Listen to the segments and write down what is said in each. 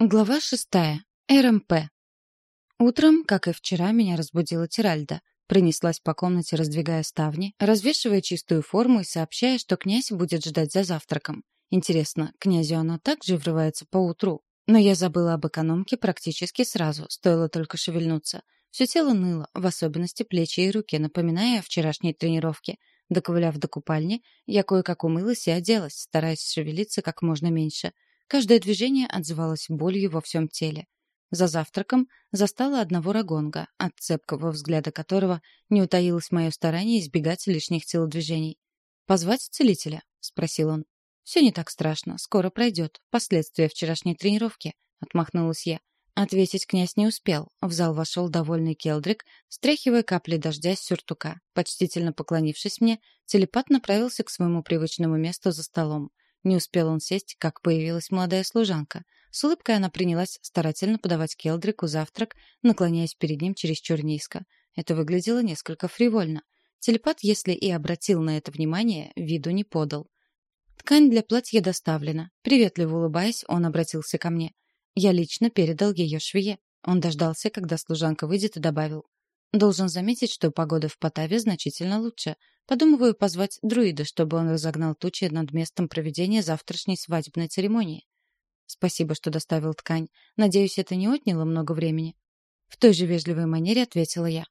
Глава шестая. РМП. Утром, как и вчера, меня разбудила Тиральда. Принеслась по комнате, раздвигая ставни, развешивая чистую форму и сообщая, что князь будет ждать за завтраком. Интересно, князю оно также врывается по утру? Но я забыла об экономке практически сразу, стоило только шевельнуться. Все тело ныло, в особенности плечи и руки, напоминая о вчерашней тренировке. Доковыляв до купальни, я кое-как умылась и оделась, стараясь шевелиться как можно меньше — Каждое движение отзывалось болью во всем теле. За завтраком застала одного рагонга, от цепкого взгляда которого не утаилось мое старание избегать лишних телодвижений. «Позвать целителя?» — спросил он. «Все не так страшно, скоро пройдет. Последствия вчерашней тренировки», — отмахнулась я. Ответить князь не успел. В зал вошел довольный Келдрик, стряхивая капли дождя с сюртука. Почтительно поклонившись мне, телепат направился к своему привычному месту за столом. Не успел он сесть, как появилась молодая служанка. С улыбкой она принялась старательно подавать Келдрику завтрак, наклоняясь перед ним чересчур низко. Это выглядело несколько фривольно. Телепат, если и обратил на это внимание, виду не подал. Ткань для платья доставлена. Приветливо улыбаясь, он обратился ко мне. Я лично передал ее швее. Он дождался, когда служанка выйдет, и добавил. Должен заметить, что погода в Потаве значительно лучше. Подумываю позвать друида, чтобы он разогнал тучи над местом проведения завтрашней свадебной церемонии. Спасибо, что доставил ткань. Надеюсь, это не отняло много времени. В той же вежливой манере ответила я.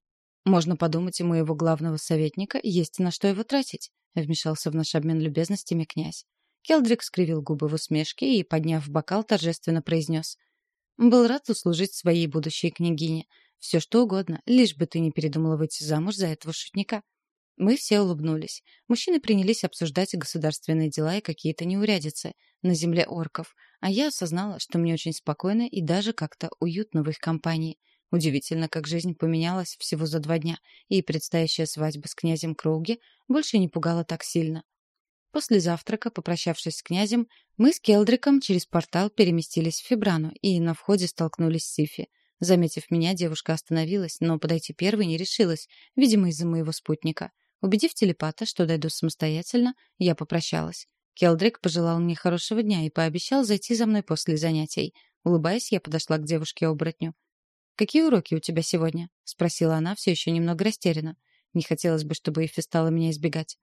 Можно подумать, и моего главного советника есть на что его тратить, вмешался в наш обмен любезностями князь. Келдрик скривил губы в усмешке и, подняв бокал, торжественно произнес. «Был рад услужить своей будущей княгине. Все что угодно, лишь бы ты не передумала выйти замуж за этого шутника. Мы все улыбнулись. Мужчины принялись обсуждать государственные дела и какие-то неурядицы на земле орков, а я осознала, что мне очень спокойно и даже как-то уютно в их компании. Удивительно, как жизнь поменялась всего за два дня, и предстоящая свадьба с князем Кроуги больше не пугала так сильно. После завтрака, попрощавшись с князем, мы с Келдриком через портал переместились в Фибрану и на входе столкнулись с Сифи — Заметив меня, девушка остановилась, но подойти первой не решилась, видимо, из-за моего спутника. Убедив телепата, что дойду самостоятельно, я попрощалась. Келдрик пожелал мне хорошего дня и пообещал зайти за мной после занятий. Улыбаясь, я подошла к девушке-оборотню. «Какие уроки у тебя сегодня?» — спросила она, все еще немного растеряна. Не хотелось бы, чтобы Эфи стала меня избегать.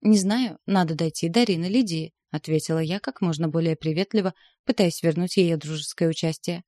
«Не знаю, надо дойти до Рины Лидии», — ответила я как можно более приветливо, пытаясь вернуть ее дружеское участие.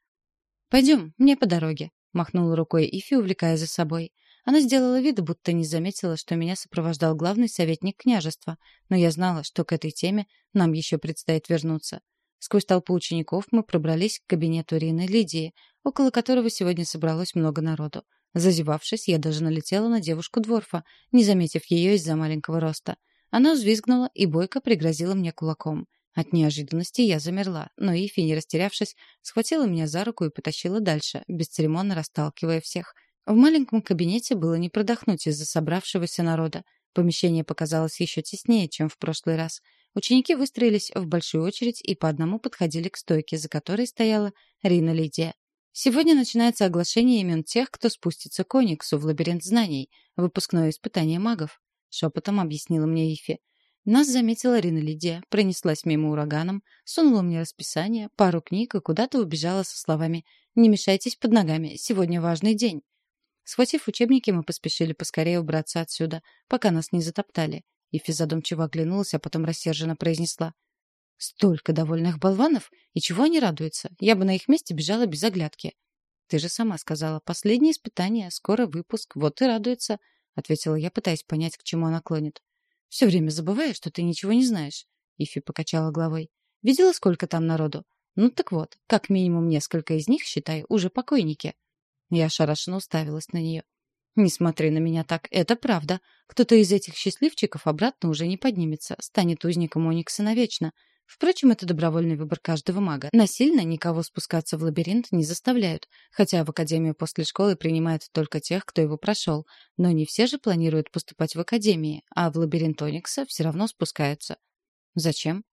«Пойдем, мне по дороге», — махнула рукой Ифи, увлекая за собой. Она сделала вид, будто не заметила, что меня сопровождал главный советник княжества, но я знала, что к этой теме нам еще предстоит вернуться. Сквозь толпу учеников мы пробрались к кабинету Рины Лидии, около которого сегодня собралось много народу. Зазевавшись, я даже налетела на девушку Дворфа, не заметив ее из-за маленького роста. Она взвизгнула и бойко пригрозила мне кулаком. От неожиданности я замерла, но Ифи, не растерявшись, схватила меня за руку и потащила дальше, бесцеремонно расталкивая всех. В маленьком кабинете было не продохнуть из-за собравшегося народа. Помещение показалось еще теснее, чем в прошлый раз. Ученики выстроились в большую очередь и по одному подходили к стойке, за которой стояла Рина Лидия. Сегодня начинается оглашение имен тех, кто спустится к Ониксу в лабиринт знаний, выпускное испытание магов, шепотом объяснила мне Ифи. Нас заметила Рина Лидия, пронеслась мимо ураганом, сунула мне расписание, пару книг и куда-то убежала со словами «Не мешайтесь под ногами, сегодня важный день». Схватив учебники, мы поспешили поскорее убраться отсюда, пока нас не затоптали. Ифи задумчиво оглянулась, а потом рассерженно произнесла. «Столько довольных болванов! И чего они радуются? Я бы на их месте бежала без оглядки». «Ты же сама сказала, последнее испытание, скоро выпуск, вот и радуется», — ответила я, пытаясь понять, к чему она клонит. Все время забываю, что ты ничего не знаешь. Ифи покачала головой. Видела, сколько там народу? Ну так вот, как минимум несколько из них, считай, уже покойники. Я ошарашенно уставилась на нее. Не смотри на меня так, это правда. Кто-то из этих счастливчиков обратно уже не поднимется, станет узником Оникса навечно. Впрочем, это добровольный выбор каждого мага. Насильно никого спускаться в лабиринт не заставляют, хотя в академию после школы принимают только тех, кто его прошел. Но не все же планируют поступать в академии, а в лабиринт Оникса все равно спускаются. Зачем?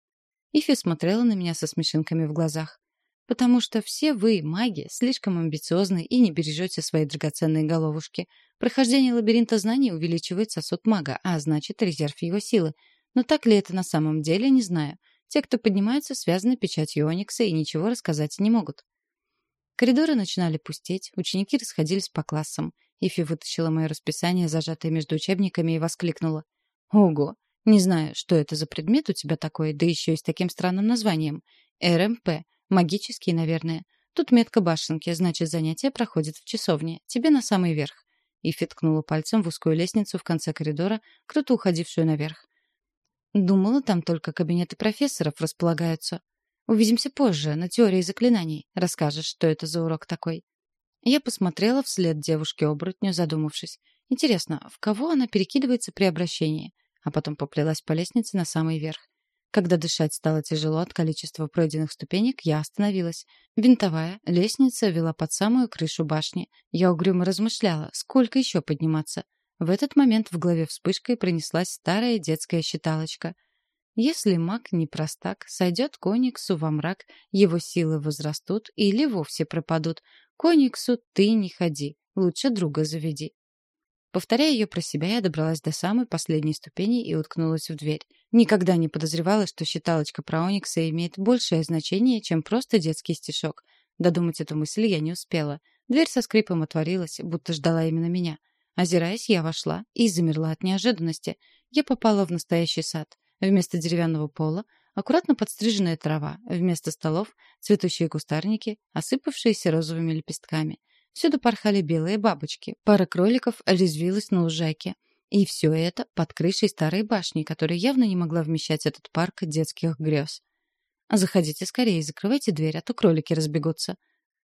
Ифи смотрела на меня со смешинками в глазах. «Потому что все вы, маги, слишком амбициозны и не бережете свои драгоценные головушки. Прохождение лабиринта знаний увеличивает сосуд мага, а значит, резерв его силы. Но так ли это на самом деле, не знаю. Те, кто поднимаются, связаны печатью Оникса и ничего рассказать не могут. Коридоры начинали пустеть, ученики расходились по классам. Ифи вытащила мое расписание, зажатое между учебниками, и воскликнула. «Ого! Не знаю, что это за предмет у тебя такой, да еще и с таким странным названием. РМП. Магический, наверное. Тут метка башенки, значит, занятие проходит в часовне. Тебе на самый верх». Ифи ткнула пальцем в узкую лестницу в конце коридора, круто уходившую наверх. «Думала, там только кабинеты профессоров располагаются. Увидимся позже, на теории заклинаний. Расскажешь, что это за урок такой». Я посмотрела вслед девушке-оборотню, задумавшись. Интересно, в кого она перекидывается при обращении? А потом поплелась по лестнице на самый верх. Когда дышать стало тяжело от количества пройденных ступенек, я остановилась. Винтовая лестница вела под самую крышу башни. Я угрюмо размышляла, сколько еще подниматься. В этот момент в голове вспышкой пронеслась старая детская считалочка. Если маг не простак, сойдет кониксу во мрак, его силы возрастут или вовсе пропадут. Кониксу ты не ходи, лучше друга заведи. Повторяя ее про себя, я добралась до самой последней ступени и уткнулась в дверь. Никогда не подозревала, что считалочка про Оникса имеет большее значение, чем просто детский стишок. Додумать эту мысль я не успела. Дверь со скрипом отворилась, будто ждала именно меня. Озираясь, я вошла и замерла от неожиданности. Я попала в настоящий сад. Вместо деревянного пола — аккуратно подстриженная трава, вместо столов — цветущие кустарники, осыпавшиеся розовыми лепестками. Всюду порхали белые бабочки, пара кроликов резвилась на лужайке. И все это под крышей старой башни, которая явно не могла вмещать этот парк детских грез. «Заходите скорее, закрывайте дверь, а то кролики разбегутся».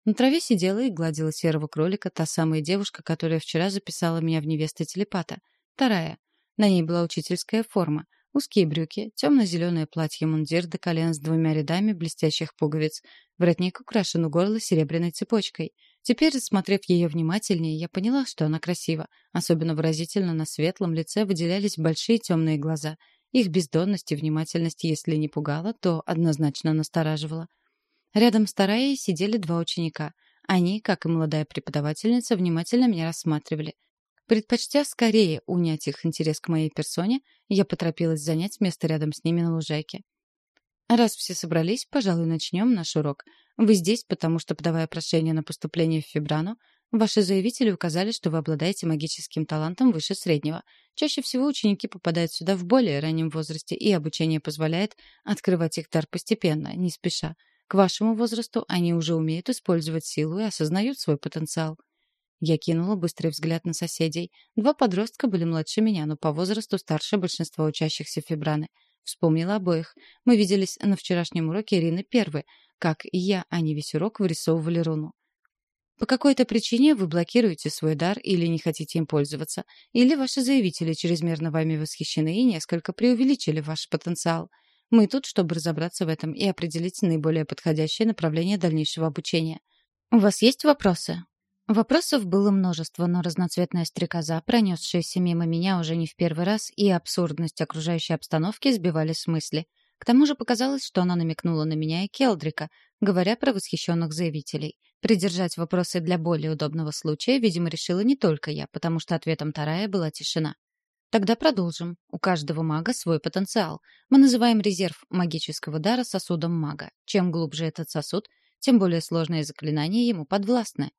На траве сидела и гладила серого кролика та самая девушка, которая вчера записала меня в невесты телепата. Вторая. На ней была учительская форма — Узкие брюки, темно-зеленое платье-мундир до колен с двумя рядами блестящих пуговиц. Воротник украшен у горла серебряной цепочкой. Теперь, рассмотрев ее внимательнее, я поняла, что она красива. Особенно выразительно на светлом лице выделялись большие темные глаза. Их бездонность и внимательность, если не пугала, то однозначно настораживала. Рядом с Тараей сидели два ученика. Они, как и молодая преподавательница, внимательно меня рассматривали. Предпочтя скорее унять их интерес к моей персоне, я поторопилась занять место рядом с ними на лужайке. Раз все собрались, пожалуй, начнем наш урок. Вы здесь, потому что, подавая прошение на поступление в Фибрану, ваши заявители указали, что вы обладаете магическим талантом выше среднего. Чаще всего ученики попадают сюда в более раннем возрасте, и обучение позволяет открывать их дар постепенно, не спеша. К вашему возрасту они уже умеют использовать силу и осознают свой потенциал. Я кинула быстрый взгляд на соседей. Два подростка были младше меня, но по возрасту старше большинства учащихся Фибраны. Вспомнила обоих. Мы виделись на вчерашнем уроке Ирины Первой. Как и я, они весь урок вырисовывали руну. По какой-то причине вы блокируете свой дар или не хотите им пользоваться, или ваши заявители чрезмерно вами восхищены и несколько преувеличили ваш потенциал. Мы тут, чтобы разобраться в этом и определить наиболее подходящее направление дальнейшего обучения. У вас есть вопросы? Вопросов было множество, но разноцветная стрекоза, пронесшаяся мимо меня уже не в первый раз, и абсурдность окружающей обстановки сбивали с мысли. К тому же показалось, что она намекнула на меня и Келдрика, говоря про восхищенных заявителей. Придержать вопросы для более удобного случая, видимо, решила не только я, потому что ответом Тарая была тишина. Тогда продолжим. У каждого мага свой потенциал. Мы называем резерв магического дара сосудом мага. Чем глубже этот сосуд, тем более сложное заклинание ему подвластны.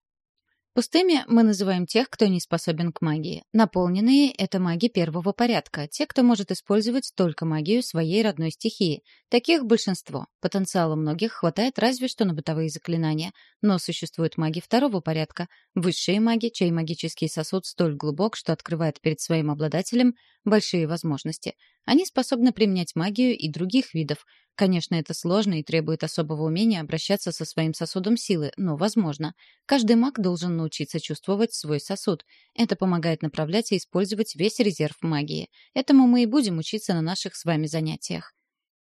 Пустыми мы называем тех, кто не способен к магии. Наполненные — это маги первого порядка, те, кто может использовать только магию своей родной стихии. Таких большинство. Потенциала многих хватает разве что на бытовые заклинания. Но существуют маги второго порядка. Высшие маги, чей магический сосуд столь глубок, что открывает перед своим обладателем большие возможности. Они способны применять магию и других видов, Конечно, это сложно и требует особого умения обращаться со своим сосудом силы, но возможно. Каждый маг должен научиться чувствовать свой сосуд. Это помогает направлять и использовать весь резерв магии. Этому мы и будем учиться на наших с вами занятиях.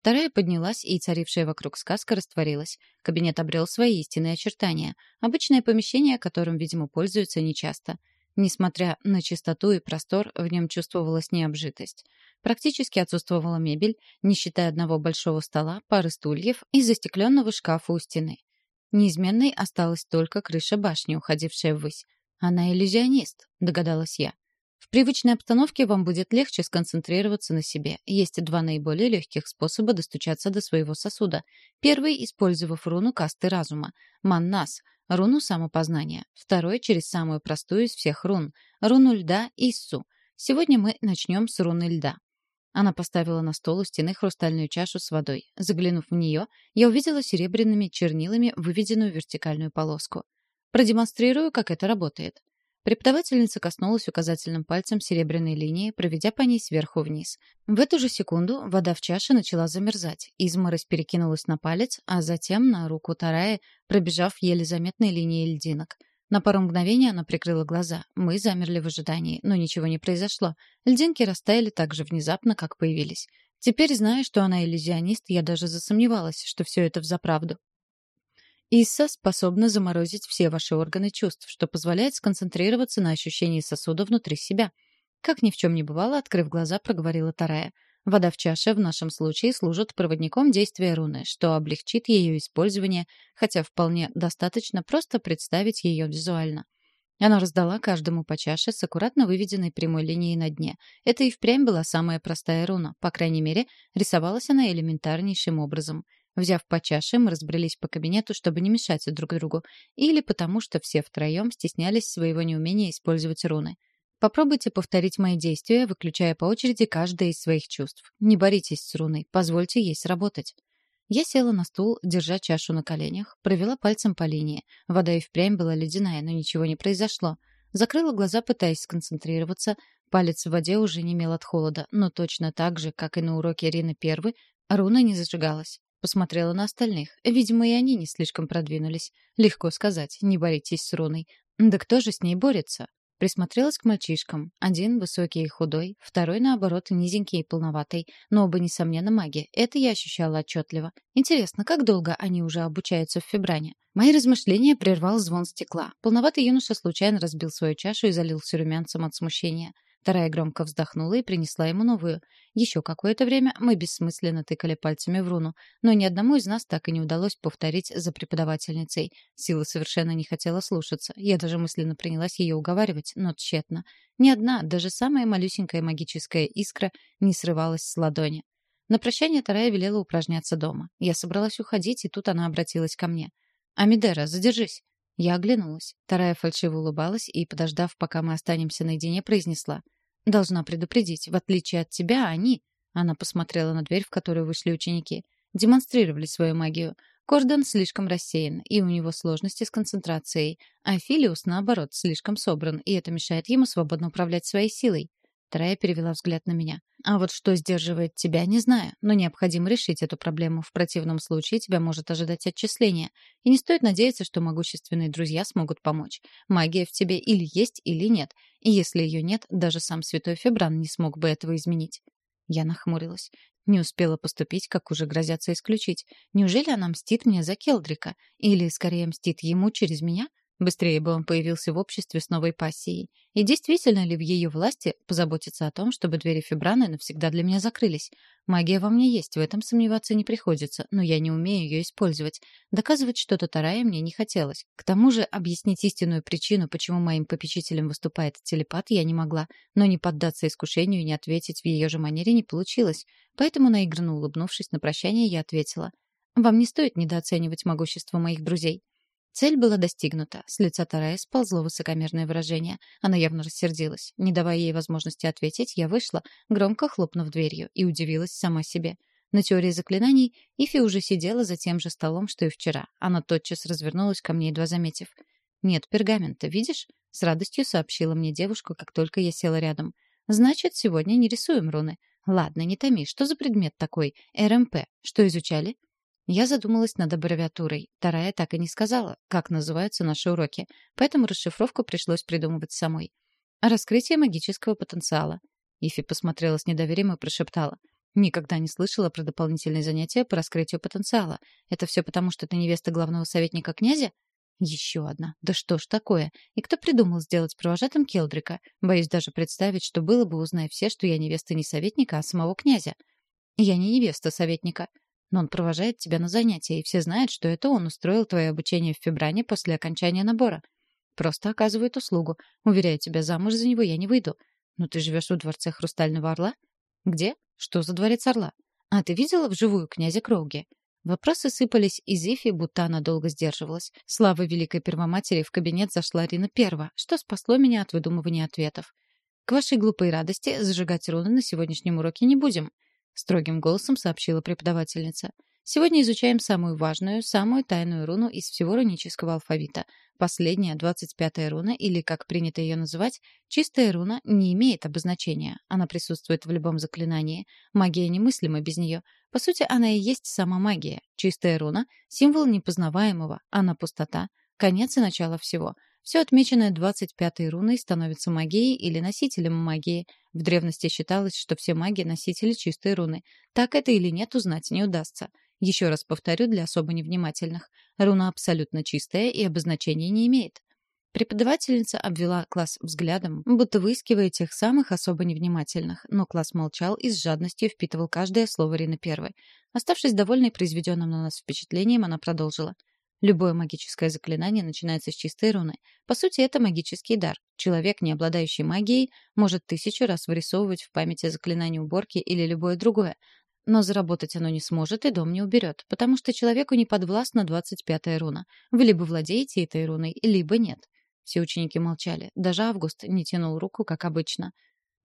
Вторая поднялась, и царившая вокруг сказка растворилась. Кабинет обрел свои истинные очертания. Обычное помещение, которым, видимо, пользуются нечасто. Несмотря на чистоту и простор, в нем чувствовалась необжитость. Практически отсутствовала мебель, не считая одного большого стола, пары стульев и застекленного шкафа у стены. Неизменной осталась только крыша башни, уходившая ввысь. «Она иллюзионист», — догадалась я. В привычной обстановке вам будет легче сконцентрироваться на себе. Есть два наиболее легких способа достучаться до своего сосуда. Первый, использовав руну касты разума. Маннас. — руну самопознания, второй — через самую простую из всех рун — руну льда Иссу. Сегодня мы начнем с руны льда. Она поставила на стол у стены хрустальную чашу с водой. Заглянув в нее, я увидела серебряными чернилами выведенную вертикальную полоску. Продемонстрирую, как это работает. Преподавательница коснулась указательным пальцем серебряной линии, проведя по ней сверху вниз. В эту же секунду вода в чаше начала замерзать. Изморозь перекинулась на палец, а затем на руку Тарая, пробежав еле заметной линией льдинок. На пару мгновений она прикрыла глаза. Мы замерли в ожидании, но ничего не произошло. Льдинки растаяли так же внезапно, как появились. Теперь, зная, что она иллюзионист, я даже засомневалась, что все это взаправду. Исса способна заморозить все ваши органы чувств, что позволяет сконцентрироваться на ощущении сосуда внутри себя. Как ни в чем не бывало, открыв глаза, проговорила Тарая. Вода в чаше в нашем случае служит проводником действия руны, что облегчит ее использование, хотя вполне достаточно просто представить ее визуально. Она раздала каждому по чаше с аккуратно выведенной прямой линией на дне. Это и впрямь была самая простая руна, по крайней мере, рисовалась она элементарнейшим образом — Взяв по чаше, мы разбрелись по кабинету, чтобы не мешать друг другу, или потому что все втроем стеснялись своего неумения использовать руны. Попробуйте повторить мои действия, выключая по очереди каждое из своих чувств. Не боритесь с руной, позвольте ей сработать. Я села на стул, держа чашу на коленях, провела пальцем по линии. Вода и впрямь была ледяная, но ничего не произошло. Закрыла глаза, пытаясь сконцентрироваться. Палец в воде уже не мел от холода, но точно так же, как и на уроке Ирины Первой, руна не зажигалась. Посмотрела на остальных. Видимо, и они не слишком продвинулись. Легко сказать, не боритесь с руной. Да кто же с ней борется? Присмотрелась к мальчишкам. Один высокий и худой, второй, наоборот, низенький и полноватый. Но оба, несомненно, маги. Это я ощущала отчетливо. Интересно, как долго они уже обучаются в Фебране? Мои размышления прервал звон стекла. Полноватый юноша случайно разбил свою чашу и залился румянцем от смущения. Вторая громко вздохнула и принесла ему новую. Еще какое-то время мы бессмысленно тыкали пальцами в руну, но ни одному из нас так и не удалось повторить за преподавательницей. Сила совершенно не хотела слушаться. Я даже мысленно принялась ее уговаривать, но тщетно. Ни одна, даже самая малюсенькая магическая искра не срывалась с ладони. На прощание Тарая велела упражняться дома. Я собралась уходить, и тут она обратилась ко мне. «Амидера, задержись!» Я оглянулась. Тарая фальшиво улыбалась и, подождав, пока мы останемся наедине, произнесла — Должна предупредить, в отличие от тебя, они, она посмотрела на дверь, в которую вышли ученики, демонстрировали свою магию. Кордон слишком рассеян, и у него сложности с концентрацией, а Филиус, наоборот, слишком собран, и это мешает ему свободно управлять своей силой. Трая перевела взгляд на меня. «А вот что сдерживает тебя, не знаю, но необходимо решить эту проблему. В противном случае тебя может ожидать отчисление. И не стоит надеяться, что могущественные друзья смогут помочь. Магия в тебе или есть, или нет. И если ее нет, даже сам святой Фебран не смог бы этого изменить». Я нахмурилась. Не успела поступить, как уже грозятся исключить. Неужели она мстит мне за Келдрика? Или, скорее, мстит ему через меня? Быстрее бы он появился в обществе с новой пассией. И действительно ли в ее власти позаботиться о том, чтобы двери Фибраны навсегда для меня закрылись? Магия во мне есть, в этом сомневаться не приходится, но я не умею ее использовать. Доказывать что-то Тарае мне не хотелось. К тому же объяснить истинную причину, почему моим попечителем выступает телепат, я не могла, но не поддаться искушению и не ответить в ее же манере не получилось. Поэтому, наигранно улыбнувшись на прощание, я ответила. «Вам не стоит недооценивать могущество моих друзей. Цель была достигнута. С лица Тарая сползло высокомерное выражение. Она явно рассердилась. Не давая ей возможности ответить, я вышла, громко хлопнув дверью, и удивилась сама себе. На теории заклинаний Ифи уже сидела за тем же столом, что и вчера. Она тотчас развернулась ко мне, едва заметив. «Нет пергамента, видишь?» — с радостью сообщила мне девушка, как только я села рядом. «Значит, сегодня не рисуем руны. Ладно, не томи, что за предмет такой? РМП. Что изучали?» Я задумалась над аббревиатурой. Тарая так и не сказала, как называются наши уроки, поэтому расшифровку пришлось придумывать самой. «Раскрытие магического потенциала». Ифи посмотрела с недоверием и прошептала. «Никогда не слышала про дополнительные занятия по раскрытию потенциала. Это все потому, что ты невеста главного советника князя?» Еще одна. Да что ж такое? И кто придумал сделать провожатым Келдрика? Боюсь даже представить, что было бы, узнай все, что я невеста не советника, а самого князя. Я не невеста советника, но он провожает тебя на занятия, и все знают, что это он устроил твое обучение в Фибране после окончания набора. Просто оказывает услугу. Уверяю тебя, замуж за него я не выйду. Но ты живешь в дворце Хрустального Орла? Где? Что за дворец Орла? А ты видела вживую князя Кроуги? Вопросы сыпались из Ифи, будто она долго сдерживалась. Слава Великой Первоматери в кабинет зашла Рина Перва, что спасло меня от выдумывания ответов. «К вашей глупой радости зажигать руны на сегодняшнем уроке не будем», — строгим голосом сообщила преподавательница. «Сегодня изучаем самую важную, самую тайную руну из всего рунического алфавита. Последняя, двадцать пятая руна, или, как принято ее называть, чистая руна, не имеет обозначения. Она присутствует в любом заклинании. Магия немыслима без нее. По сути, она и есть сама магия. Чистая руна — символ непознаваемого, она пустота, конец и начало всего. Все отмеченное 25-й руной становится магией или носителем магии. В древности считалось, что все маги — носители чистой руны. Так это или нет, узнать не удастся. Еще раз повторю для особо невнимательных. Руна абсолютно чистая и обозначения не имеет. Преподавательница обвела класс взглядом, будто выискивая тех самых особо невнимательных, но класс молчал и с жадностью впитывал каждое слово Рины Первой. Оставшись довольной произведенным на нас впечатлением, она продолжила. Любое магическое заклинание начинается с чистой руны. По сути, это магический дар. Человек, не обладающий магией, может тысячу раз вырисовывать в памяти заклинание уборки или любое другое, но заработать оно не сможет и дом не уберет, потому что человеку не подвластна 25-я руна. Вы либо владеете этой руной, либо нет. Все ученики молчали. Даже Август не тянул руку, как обычно.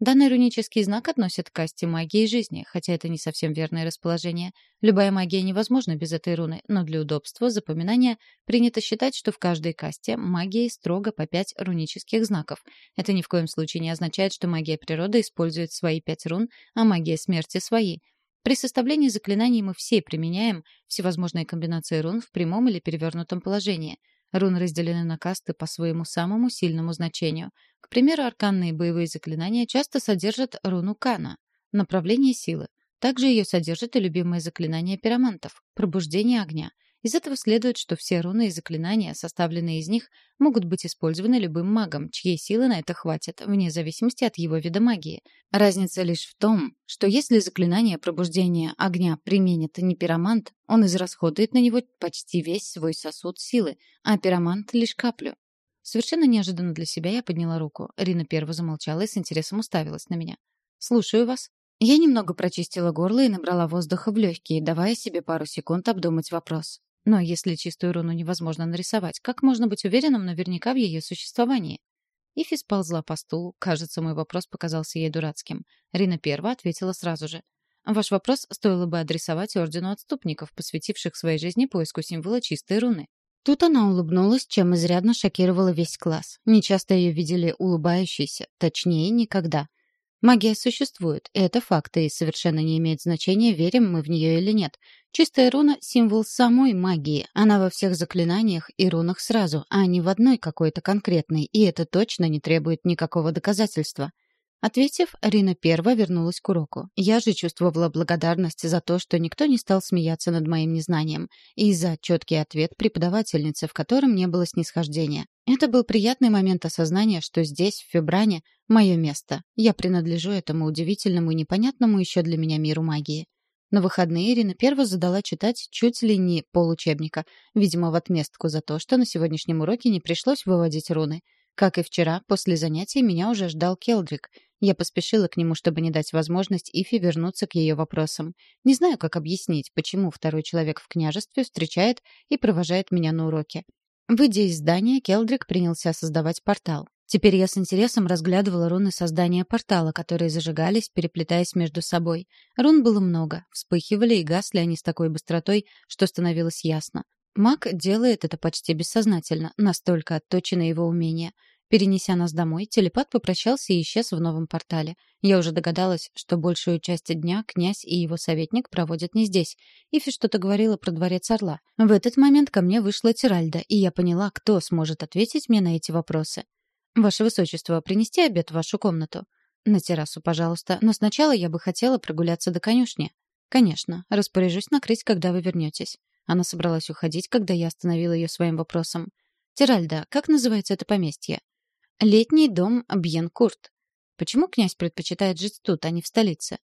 Данный рунический знак относят к касте магии жизни, хотя это не совсем верное расположение. Любая магия невозможна без этой руны, но для удобства запоминания принято считать, что в каждой касте магии строго по пять рунических знаков. Это ни в коем случае не означает, что магия природы использует свои пять рун, а магия смерти — свои. При составлении заклинаний мы все применяем всевозможные комбинации рун в прямом или перевернутом положении — Руны разделены на касты по своему самому сильному значению. К примеру, арканные боевые заклинания часто содержат руну Кана — направление силы. Также ее содержит и любимое заклинание пиромантов — пробуждение огня. Из этого следует, что все руны и заклинания, составленные из них, могут быть использованы любым магом, чьей силы на это хватит, вне зависимости от его вида магии. Разница лишь в том, что если заклинание пробуждения огня применит не пиромант, он израсходует на него почти весь свой сосуд силы, а пиромант — лишь каплю. Совершенно неожиданно для себя я подняла руку. Рина первой замолчала и с интересом уставилась на меня. «Слушаю вас». Я немного прочистила горло и набрала воздуха в легкие, давая себе пару секунд обдумать вопрос. Но если чистую руну невозможно нарисовать, как можно быть уверенным наверняка в ее существовании? Ифи сползла по стулу. Кажется, мой вопрос показался ей дурацким. Рина первая ответила сразу же. Ваш вопрос стоило бы адресовать Ордену Отступников, посвятивших своей жизни поиску символа чистой руны. Тут она улыбнулась, чем изрядно шокировала весь класс. Нечасто ее видели улыбающейся, точнее, никогда. Магия существует, и это факты, и совершенно не имеет значения, верим мы в нее или нет. Чистая руна — символ самой магии. Она во всех заклинаниях и рунах сразу, а не в одной какой-то конкретной, и это точно не требует никакого доказательства. Ответив, Рина первая вернулась к уроку. Я же чувствовала благодарность за то, что никто не стал смеяться над моим незнанием, и за четкий ответ преподавательницы, в котором не было снисхождения. Это был приятный момент осознания, что здесь, в Фебране, мое место. Я принадлежу этому удивительному и непонятному еще для меня миру магии. На выходные Ирина Перва задала читать чуть ли не получебника, видимо, в отместку за то, что на сегодняшнем уроке не пришлось выводить руны. Как и вчера, после занятий меня уже ждал Келдрик, я поспешила к нему, чтобы не дать возможность Ифи вернуться к ее вопросам. Не знаю, как объяснить, почему второй человек в княжестве встречает и провожает меня на уроке. Выйдя из здания, Келдрик принялся создавать портал. Теперь я с интересом разглядывала руны создания портала, которые зажигались, переплетаясь между собой. Рун было много, вспыхивали и гасли они с такой быстротой, что становилось ясно. Маг делает это почти бессознательно, настолько отточено его умение — Перенеся нас домой, телепат попрощался и исчез в новом портале. Я уже догадалась, что большую часть дня князь и его советник проводят не здесь. Ифи что-то говорила про дворец Орла. В этот момент ко мне вышла Тиральда, и я поняла, кто сможет ответить мне на эти вопросы. «Ваше Высочество, принести обед в вашу комнату?» «На террасу, пожалуйста, но сначала я бы хотела прогуляться до конюшни». «Конечно. Распоряжусь накрыть, когда вы вернетесь». Она собралась уходить, когда я остановила ее своим вопросом. «Тиральда, как называется это поместье?» Летний дом Бьенкурт. Почему князь предпочитает жить тут, а не в столице?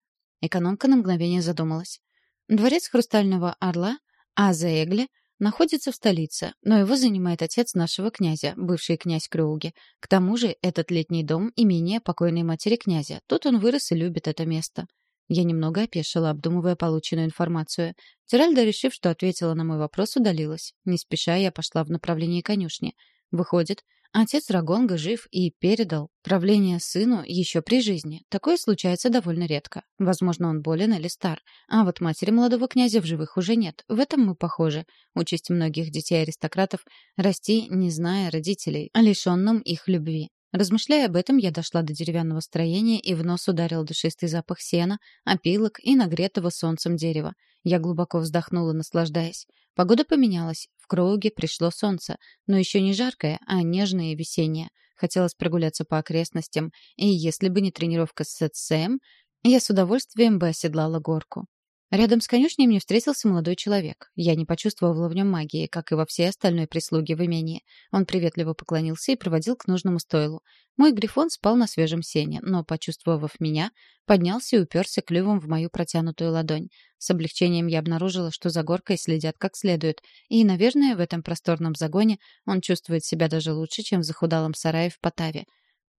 Экономка на мгновение задумалась. Дворец Хрустального Орла, Азаэгле, находится в столице, но его занимает отец нашего князя, бывший князь Крюуги. К тому же этот летний дом — имение покойной матери князя. Тут он вырос и любит это место. Я немного опешила, обдумывая полученную информацию. Тиральда, решив, что ответила на мой вопрос, удалилась. Не спеша я пошла в направлении конюшни. Выходит, отец Рагонга жив и передал правление сыну еще при жизни. Такое случается довольно редко. Возможно, он болен или стар. А вот матери молодого князя в живых уже нет. В этом мы похожи. Участь многих детей аристократов — расти, не зная родителей, лишенным их любви. Размышляя об этом, я дошла до деревянного строения, и в нос ударил душистый запах сена, опилок и нагретого солнцем дерева. Я глубоко вздохнула, наслаждаясь. Погода поменялась. В Кроуге пришло солнце, но еще не жаркое, а нежное и весеннее. Хотелось прогуляться по окрестностям, и если бы не тренировка с Сетсеем, я с удовольствием бы оседлала горку. Рядом с конюшней мне встретился молодой человек. Я не почувствовала в нем магии, как и во всей остальной прислуге в имении. Он приветливо поклонился и проводил к нужному стойлу. Мой грифон спал на свежем сене, но, почувствовав меня, поднялся и уперся клювом в мою протянутую ладонь. С облегчением я обнаружила, что за горкой следят как следует, и, наверное, в этом просторном загоне он чувствует себя даже лучше, чем в захудалом сарае в Потаве.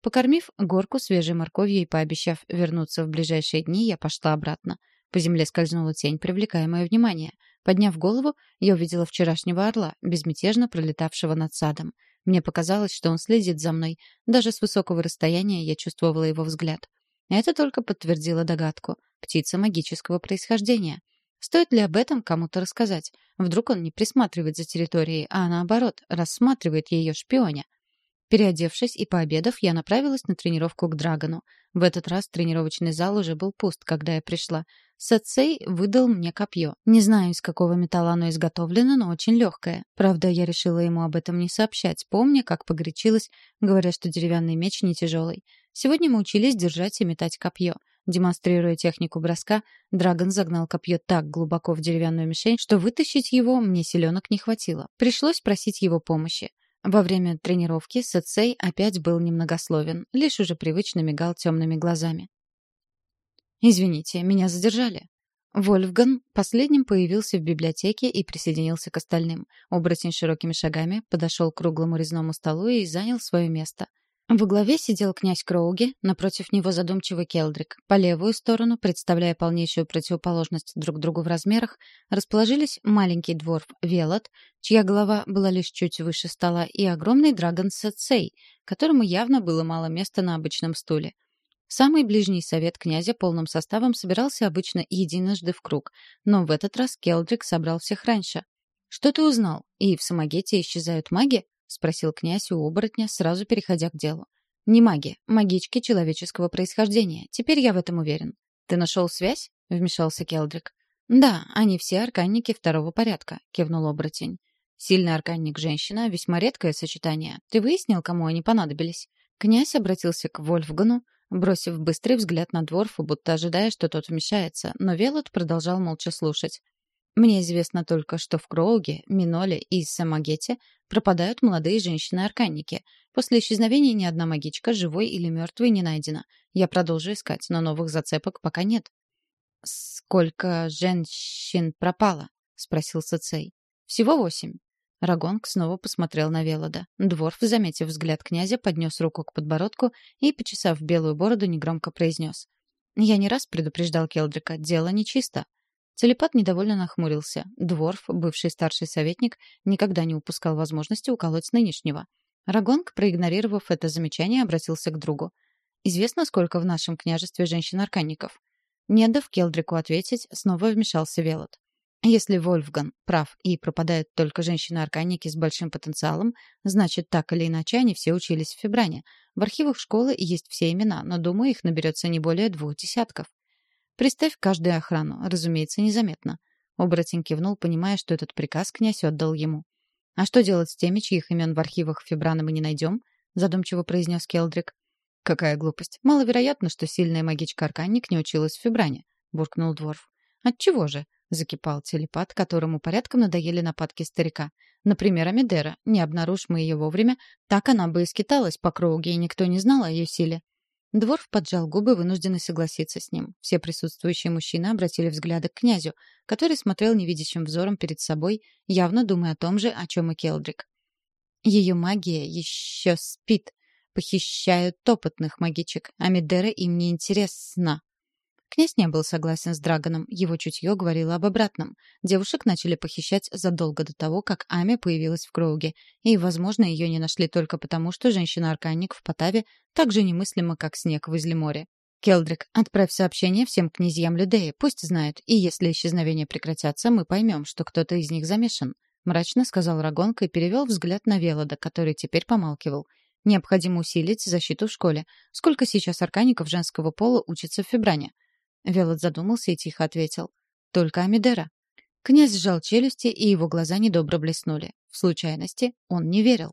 Покормив горку свежей морковью и пообещав вернуться в ближайшие дни, я пошла обратно. По земле скользнула тень, привлекая мое внимание. Подняв голову, я увидела вчерашнего орла, безмятежно пролетавшего над садом. Мне показалось, что он следит за мной. Даже с высокого расстояния я чувствовала его взгляд. Это только подтвердило догадку. Птица магического происхождения. Стоит ли об этом кому-то рассказать? Вдруг он не присматривает за территорией, а наоборот, рассматривает ее шпионя. Переодевшись и пообедав, я направилась на тренировку к Драгону. В этот раз тренировочный зал уже был пуст, когда я пришла. Сацей выдал мне копье. Не знаю, из какого металла оно изготовлено, но очень легкое. Правда, я решила ему об этом не сообщать, помня, как погорячилась, говоря, что деревянный меч не тяжелый. Сегодня мы учились держать и метать копье. Демонстрируя технику броска, Драгон загнал копье так глубоко в деревянную мишень, что вытащить его мне силенок не хватило. Пришлось просить его помощи. Во время тренировки Сэцей опять был немногословен, лишь уже привычно мигал темными глазами. «Извините, меня задержали». Вольфган последним появился в библиотеке и присоединился к остальным. Оборотень широкими шагами подошел к круглому резному столу и занял свое место. Во главе сидел князь Кроуги, напротив него задумчивый Келдрик. По левую сторону, представляя полнейшую противоположность друг другу в размерах, расположились маленький дворф Велот, чья голова была лишь чуть выше стола, и огромный драгон Сецей, которому явно было мало места на обычном стуле. Самый ближний совет князя полным составом собирался обычно единожды в круг, но в этот раз Келдрик собрал всех раньше. «Что ты узнал? И в Самогете исчезают маги?» — спросил князь у оборотня, сразу переходя к делу. «Не маги, магички человеческого происхождения. Теперь я в этом уверен. Ты нашел связь?» — вмешался Келдрик. «Да, они все арканники второго порядка», — кивнул оборотень. «Сильный арканник-женщина — весьма редкое сочетание. Ты выяснил, кому они понадобились?» Князь обратился к Вольфгану, бросив быстрый взгляд на Дворфа, будто ожидая, что тот вмешается, но Велот продолжал молча слушать. Мне известно только, что в Кроуге, Миноле и Самагете пропадают молодые женщины-арканники. После исчезновения ни одна магичка, живой или мертвой, не найдена. Я продолжу искать, но новых зацепок пока нет. «Сколько женщин пропало?» — спросил Сацей. «Всего восемь». Рагонг снова посмотрел на Велода. Дворф, заметив взгляд князя, поднес руку к подбородку и, почесав белую бороду, негромко произнес. «Я не раз предупреждал Келдрика, дело нечисто. Телепат недовольно нахмурился. Дворф, бывший старший советник, никогда не упускал возможности уколоть нынешнего. Рагонг, проигнорировав это замечание, обратился к другу. «Известно, сколько в нашем княжестве женщин-арканников?» Не дав Келдрику ответить, снова вмешался Велот. Если Вольфган прав и пропадают только женщины-арканники с большим потенциалом, значит, так или иначе они все учились в Фибране. В архивах школы есть все имена, но, думаю, их наберется не более двух десятков. Приставь каждую охрану, разумеется, незаметно. Оборотень кивнул, понимая, что этот приказ князь отдал ему. «А что делать с теми, чьих имен в архивах Фибрана мы не найдем?» задумчиво произнес Келдрик. «Какая глупость. Маловероятно, что сильная магичка-арканник не училась в Фибране», — буркнул Дворф. «Отчего же?» — закипал телепат, которому порядком надоели нападки старика. «Например, Амидера. Не обнаружь мы ее вовремя, так она бы и скиталась по круге, и никто не знал о ее силе. Дворф поджал губы, вынужденный согласиться с ним. Все присутствующие мужчины обратили взгляды к князю, который смотрел невидящим взором перед собой, явно думая о том же, о чем и Келдрик. Ее магия еще спит. Похищают опытных магичек, а Медера им не интересна. Князь не был согласен с Драгоном, его чутье говорило об обратном. Девушек начали похищать задолго до того, как Ами появилась в Кроуге, и, возможно, ее не нашли только потому, что женщина-арканник в Потаве так же немыслима, как снег возле моря. «Келдрик, отправь сообщение всем князьям Людеи, пусть знают, и если исчезновения прекратятся, мы поймем, что кто-то из них замешан», — мрачно сказал Рагонка и перевел взгляд на Велода, который теперь помалкивал. «Необходимо усилить защиту в школе. Сколько сейчас аркаников женского пола учатся в Фибране?» Велот задумался и тихо ответил. «Только Амидера». Князь сжал челюсти, и его глаза недобро блеснули. В случайности он не верил.